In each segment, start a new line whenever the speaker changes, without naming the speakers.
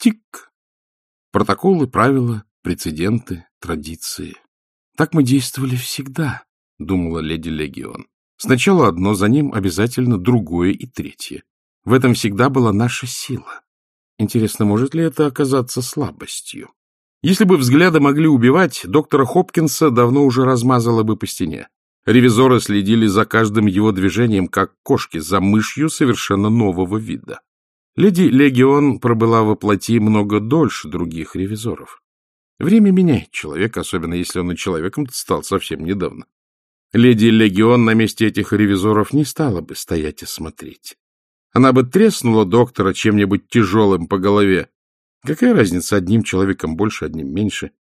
Тик. Протоколы, правила, прецеденты, традиции. Так мы действовали всегда, думала леди Легион. Сначала одно, за ним обязательно другое и третье. В этом всегда была наша сила. Интересно, может ли это оказаться слабостью? Если бы взгляды могли убивать, доктора Хопкинса давно уже размазало бы по стене. Ревизоры следили за каждым его движением, как кошки за мышью совершенно нового вида. Леди Легион пробыла во плоти много дольше других ревизоров. Время меняет человека, особенно если он и человеком стал совсем недавно. Леди Легион на месте этих ревизоров не стала бы стоять и смотреть. Она бы треснула доктора чем-нибудь тяжелым по голове. Какая разница, одним человеком больше, одним меньше?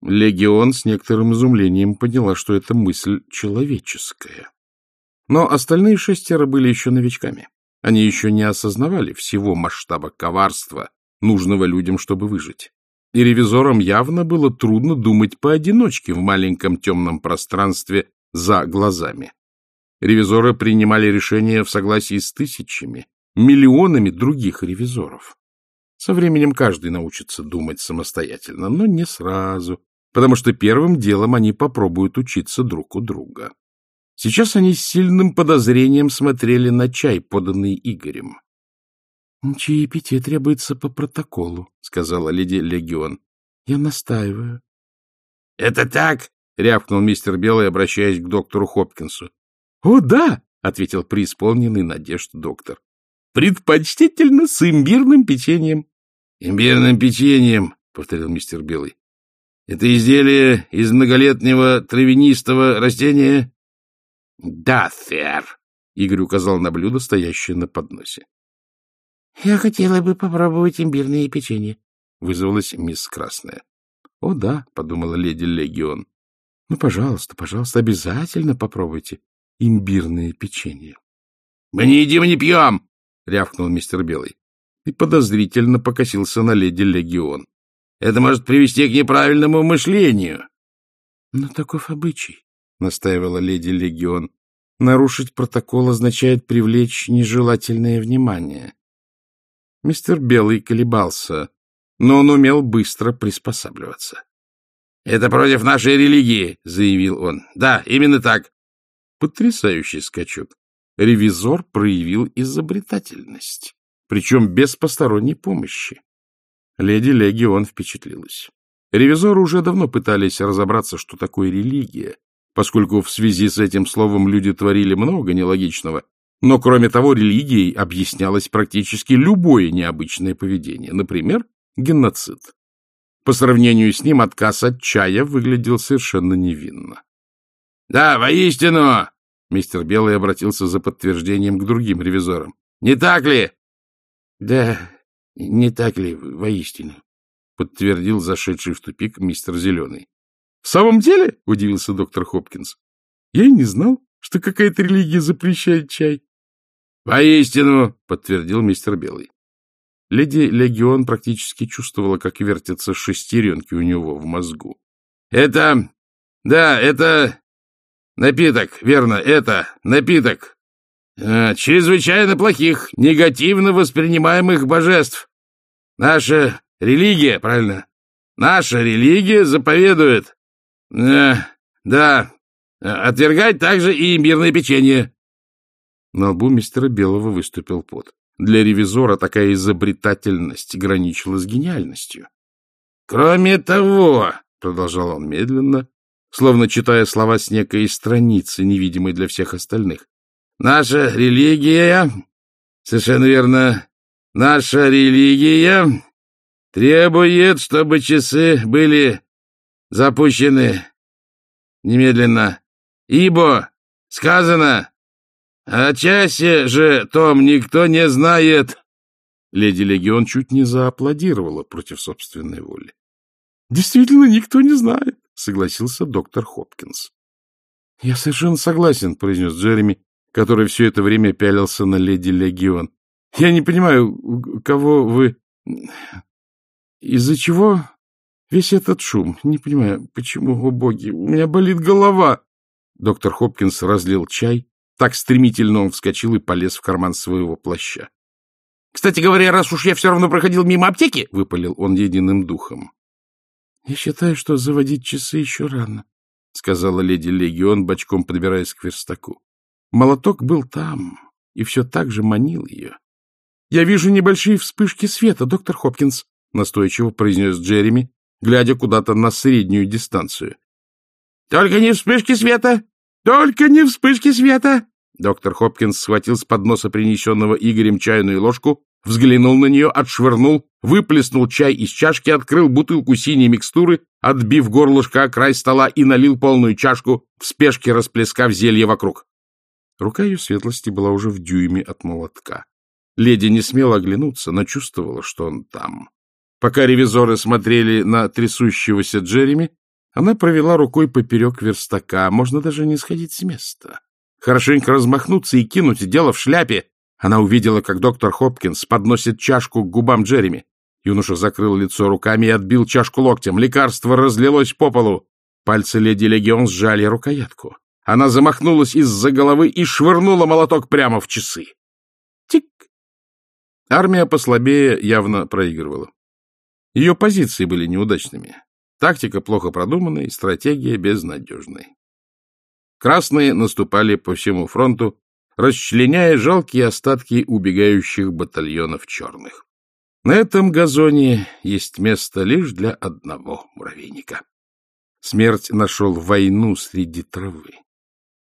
Легион с некоторым изумлением поняла, что это мысль человеческая. Но остальные шестеро были еще новичками. Они еще не осознавали всего масштаба коварства, нужного людям, чтобы выжить. И ревизорам явно было трудно думать поодиночке в маленьком темном пространстве за глазами. Ревизоры принимали решения в согласии с тысячами, миллионами других ревизоров. Со временем каждый научится думать самостоятельно, но не сразу, потому что первым делом они попробуют учиться друг у друга. Сейчас они с сильным подозрением смотрели на чай, поданный Игорем. — Чаепитие требуется по протоколу, — сказала леди Легион. — Я настаиваю. — Это так? — рявкнул мистер Белый, обращаясь к доктору Хопкинсу. — О, да! — ответил преисполненный надежд доктор. — Предпочтительно с имбирным печеньем. — Имбирным печеньем, — повторил мистер Белый. — Это изделие из многолетнего травянистого растения? — Да, сэр, — Игорь указал на блюдо, стоящее на подносе. — Я хотела бы попробовать имбирное печенье, — вызвалась мисс Красная. — О, да, — подумала леди Легион. — Ну, пожалуйста, пожалуйста, обязательно попробуйте имбирное печенье. — Мы не едим не пьем! — рявкнул мистер Белый. И подозрительно покосился на леди Легион. — Это может привести к неправильному мышлению. — Но таков обычай, — настаивала леди Легион. — Нарушить протокол означает привлечь нежелательное внимание. Мистер Белый колебался, но он умел быстро приспосабливаться. — Это против нашей религии, — заявил он. — Да, именно так. Потрясающий скачок. Ревизор проявил изобретательность, причем без посторонней помощи. Леди Легион впечатлилась. Ревизоры уже давно пытались разобраться, что такое религия, поскольку в связи с этим словом люди творили много нелогичного, но, кроме того, религией объяснялось практически любое необычное поведение, например, геноцид. По сравнению с ним отказ от чая выглядел совершенно невинно. — Да, воистину! — мистер Белый обратился за подтверждением к другим ревизорам. — Не так ли? — Да, не так ли, воистину? — подтвердил зашедший в тупик мистер Зеленый. — В самом деле? — удивился доктор Хопкинс. — Я и не знал, что какая-то религия запрещает чай. «Воистину!» — подтвердил мистер Белый. Леди Легион практически чувствовала, как вертятся шестеренки у него в мозгу. «Это... да, это... напиток, верно, это напиток. Э, чрезвычайно плохих, негативно воспринимаемых божеств. Наша религия, правильно? Наша религия заповедует... Э, да, отвергать также и имбирное печенье. На лбу мистера Белого выступил пот. Для ревизора такая изобретательность граничила с гениальностью. — Кроме того, — продолжал он медленно, словно читая слова с некой страницы, невидимой для всех остальных, — наша религия, совершенно верно, наша религия требует, чтобы часы были запущены немедленно, ибо сказано, о часе же том никто не знает. Леди Легион чуть не зааплодировала против собственной воли. — Действительно, никто не знает, — согласился доктор Хопкинс. — Я совершенно согласен, — произнес Джереми, который все это время пялился на леди Легион. — Я не понимаю, кого вы... Из-за чего весь этот шум? Не понимаю, почему, о боги, у меня болит голова. Доктор Хопкинс разлил чай, так стремительно он вскочил и полез в карман своего плаща. Кстати говоря, раз уж я все равно проходил мимо аптеки, — выпалил он единым духом. — Я считаю, что заводить часы еще рано, — сказала леди Легион, бочком подбираясь к верстаку. Молоток был там и все так же манил ее. — Я вижу небольшие вспышки света, доктор Хопкинс, — настойчиво произнес Джереми, глядя куда-то на среднюю дистанцию. — Только не вспышки света! Только не вспышки света! Доктор Хопкинс схватил с подноса принесенного Игорем чайную ложку, взглянул на нее, отшвырнул, выплеснул чай из чашки, открыл бутылку синей микстуры, отбив горлышко о край стола и налил полную чашку, в спешке расплескав зелье вокруг. Рука ее светлости была уже в дюйме от молотка. Леди не смела оглянуться, но чувствовала, что он там. Пока ревизоры смотрели на трясущегося Джереми, она провела рукой поперек верстака, можно даже не сходить с места. Хорошенько размахнуться и кинуть дело в шляпе. Она увидела, как доктор Хопкинс подносит чашку к губам Джереми. Юноша закрыл лицо руками и отбил чашку локтем. Лекарство разлилось по полу. Пальцы леди Легион сжали рукоятку. Она замахнулась из-за головы и швырнула молоток прямо в часы. Тик! Армия послабее явно проигрывала. Ее позиции были неудачными. Тактика плохо продуманной, стратегия безнадежной. Красные наступали по всему фронту, расчленяя жалкие остатки убегающих батальонов черных. На этом газоне есть место лишь для одного муравейника. Смерть нашел войну среди травы.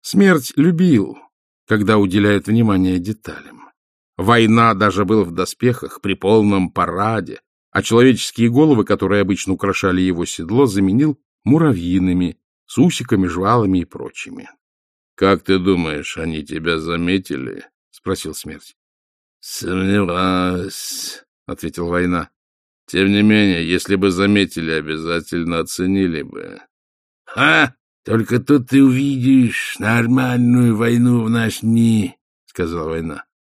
Смерть любил, когда уделяет внимание деталям. Война даже был в доспехах при полном параде, а человеческие головы, которые обычно украшали его седло, заменил муравьиными, с усиками, жвалами и прочими. — Как ты думаешь, они тебя заметили? — спросил смерть. — Сомневаюсь, — ответил война. — Тем не менее, если бы заметили, обязательно оценили бы. — Ха! Только тут ты увидишь нормальную войну в наши дни, — сказала война. —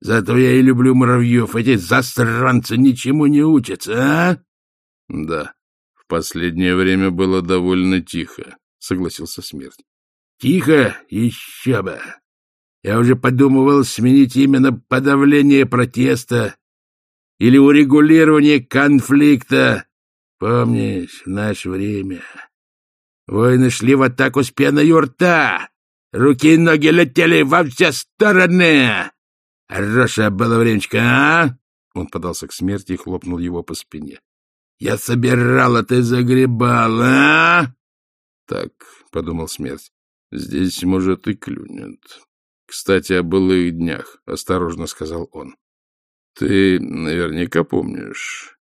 Зато я и люблю муравьев. Эти застранцы ничему не учатся, а? — Да, в последнее время было довольно тихо, — согласился смерть. — Тихо? Еще бы! Я уже подумывал сменить именно подавление протеста или урегулирование конфликта. Помнишь, в наше время воины шли в атаку с пеной у рта, руки и ноги летели во все стороны. Хорошее было времечко, а? Он подался к смерти и хлопнул его по спине. — Я собирал, а ты загребал, а? Так, — подумал смерть, — здесь, может, и клюнет. Кстати, о былых днях, — осторожно сказал он. Ты наверняка помнишь,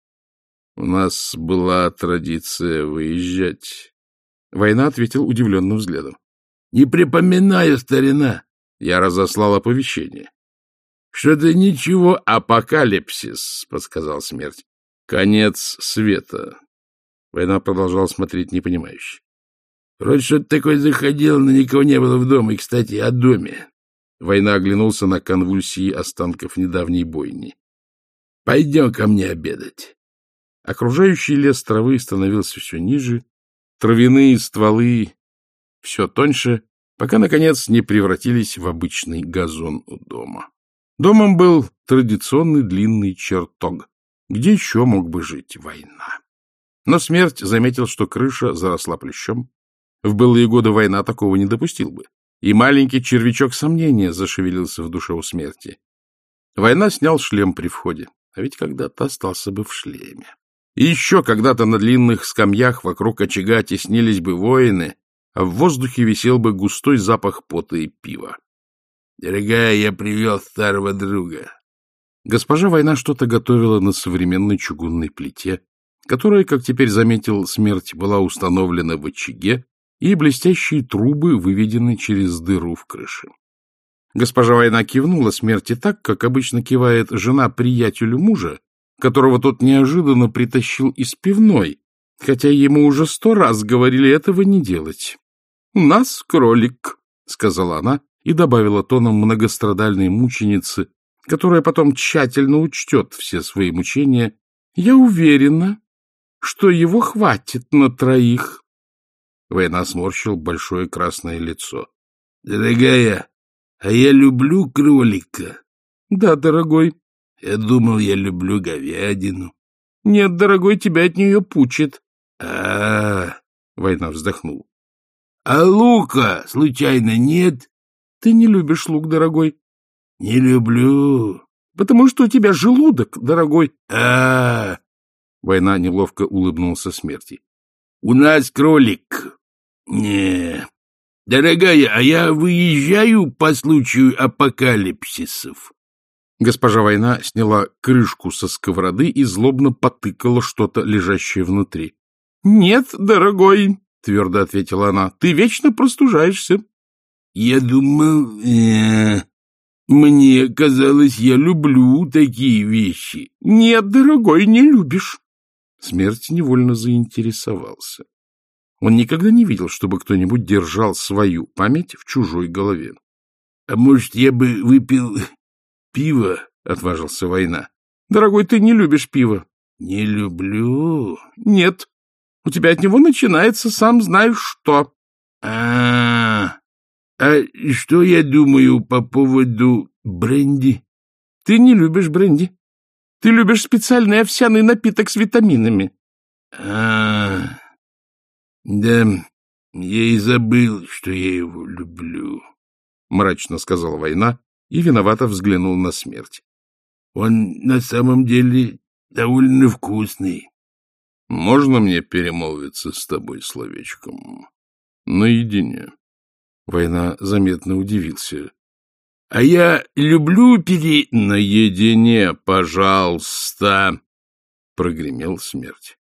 у нас была традиция выезжать. Война ответил удивленным взглядом. — Не припоминаю, старина. Я разослал оповещение. — Что-то ничего, апокалипсис, — подсказал смерть. — Конец света. Война продолжала смотреть непонимающе. Вроде что-то такое заходило, но никого не было в доме. И, кстати, о доме. Война оглянулся на конвульсии останков недавней бойни. Пойдем ко мне обедать. Окружающий лес травы становился все ниже, травяные стволы все тоньше, пока, наконец, не превратились в обычный газон у дома. Домом был традиционный длинный чертог, где еще мог бы жить война. Но смерть заметил, что крыша заросла плещом, в былые годы война такого не допустил бы. И маленький червячок сомнения зашевелился в душе у смерти. Война снял шлем при входе, а ведь когда-то остался бы в шлеме. И еще когда-то на длинных скамьях вокруг очага теснились бы воины, а в воздухе висел бы густой запах пота и пива. — Дорогая, я привел старого друга. Госпожа Война что-то готовила на современной чугунной плите, которая, как теперь заметил смерть, была установлена в очаге, и блестящие трубы выведены через дыру в крыше. Госпожа Война кивнула смерти так, как обычно кивает жена приятелю мужа, которого тот неожиданно притащил из пивной, хотя ему уже сто раз говорили этого не делать. — У нас кролик, — сказала она и добавила тоном многострадальной мученицы, которая потом тщательно учтет все свои мучения. — Я уверена, что его хватит на троих. Война сморщил большое красное лицо. — Дорогая, а я люблю кролика. — Да, дорогой,
Я думал, я люблю говядину.
— Нет, дорогой, тебя от нее пучит.
А, -а, -а
Война вздохнул.
— А лука, случайно, нет?
— Ты не любишь лук, дорогой.
— Не люблю.
— Потому что у тебя желудок, дорогой.
А, -а, -а.
Война неловко улыбнулся смерти.
— У нас кролик. Не. Дорогая, а я выезжаю по случаю апокалипсисов.
Госпожа Война сняла крышку со сковороды и злобно потыкала что-то, лежащее внутри. — Нет, дорогой, — твердо ответила она, — ты вечно простужаешься.
— Я думал... Э, мне казалось, я люблю такие вещи.
— Нет, дорогой, не любишь. Смерть невольно заинтересовался. Он никогда не видел, чтобы кто-нибудь держал свою память в чужой голове.
— А может, я бы выпил пиво? — отважился Война.
— Дорогой, ты не любишь пиво.
— Не люблю.
— Нет. У тебя от него начинается сам знаешь что.
А, -а, что я думаю по поводу бренди?
Ты не любишь бренди. Ты любишь специальный овсяный напиток с витаминами.
А, да, я и забыл, что я его люблю, — мрачно сказала Война и виновато взглянул на смерть. Он на самом деле довольно вкусный.
Можно мне перемолвиться с тобой словечком? Наедине. Война заметно удивился.
— А я люблю пере...
— Наедине, пожалуйста! — прогремел смерть.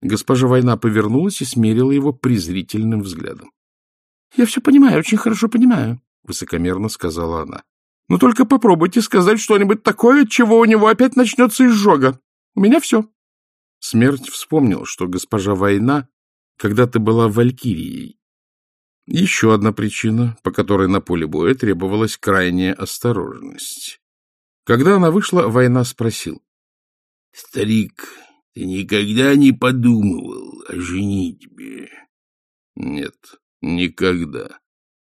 Госпожа Война повернулась и смерила его презрительным взглядом. — Я все понимаю, очень хорошо понимаю, — высокомерно сказала она. — Но только попробуйте сказать что-нибудь такое, чего у него опять начнется изжога. У меня все. Смерть вспомнил, что госпожа Война когда-то была валькирией. Еще одна причина, по которой на поле боя требовалась крайняя осторожность. Когда она вышла, Война спросил.
— Старик, ты никогда не подумывал о женитьбе?
— Нет, никогда.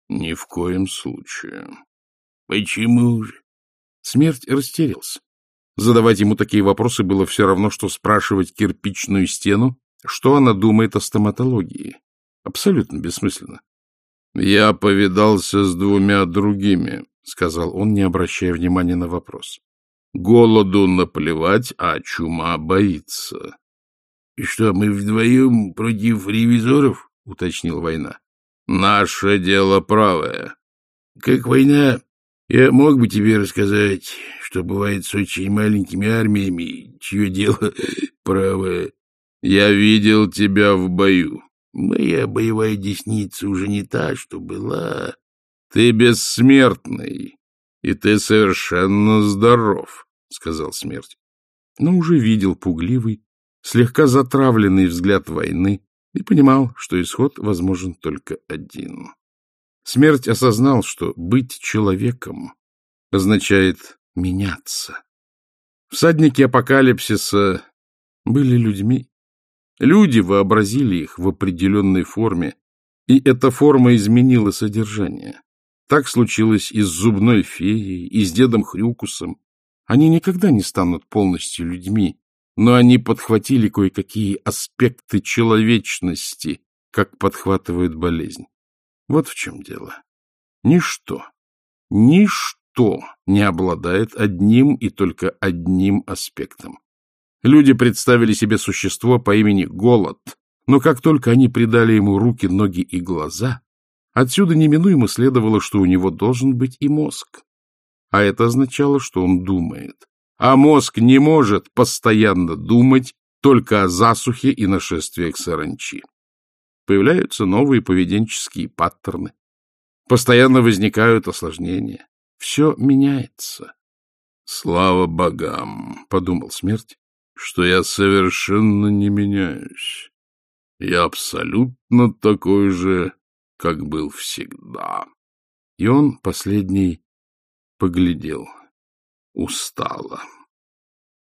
Ни в коем случае.
— Почему же?
Смерть растерялся. Задавать ему такие вопросы было все равно, что спрашивать кирпичную стену, что она думает о стоматологии. Абсолютно бессмысленно. — Я повидался с двумя другими, — сказал он, не обращая внимания на вопрос. — Голоду наплевать, а чума боится.
— И что, мы вдвоем против ревизоров? — уточнил война.
— Наше дело правое.
— Как война я мог бы тебе рассказать, что бывает с очень маленькими армиями, чье дело правое.
Я видел тебя в бою.
Моя боевая десница уже не та, что была.
Ты бессмертный, и ты совершенно здоров, — сказал смерть. Но уже видел пугливый, слегка затравленный взгляд войны и понимал, что исход возможен только один. Смерть осознал, что быть человеком означает меняться. Всадники апокалипсиса были людьми. Люди вообразили их в определенной форме, и эта форма изменила содержание. Так случилось и с зубной феей, и с дедом Хрюкусом. Они никогда не станут полностью людьми, но они подхватили кое-какие аспекты человечности, как подхватывает болезнь. Вот в чем дело. Ничто, ничто не обладает одним и только одним аспектом. Люди представили себе существо по имени Голод, но как только они придали ему руки, ноги и глаза, отсюда неминуемо следовало, что у него должен быть и мозг. А это означало, что он думает. А мозг не может постоянно думать только о засухе и нашествиях саранчи. Появляются новые поведенческие паттерны. Постоянно возникают осложнения. Все меняется. «Слава богам!» — подумал смерть, — что я совершенно не меняюсь. Я абсолютно такой же, как был всегда. И он последний поглядел. Устало.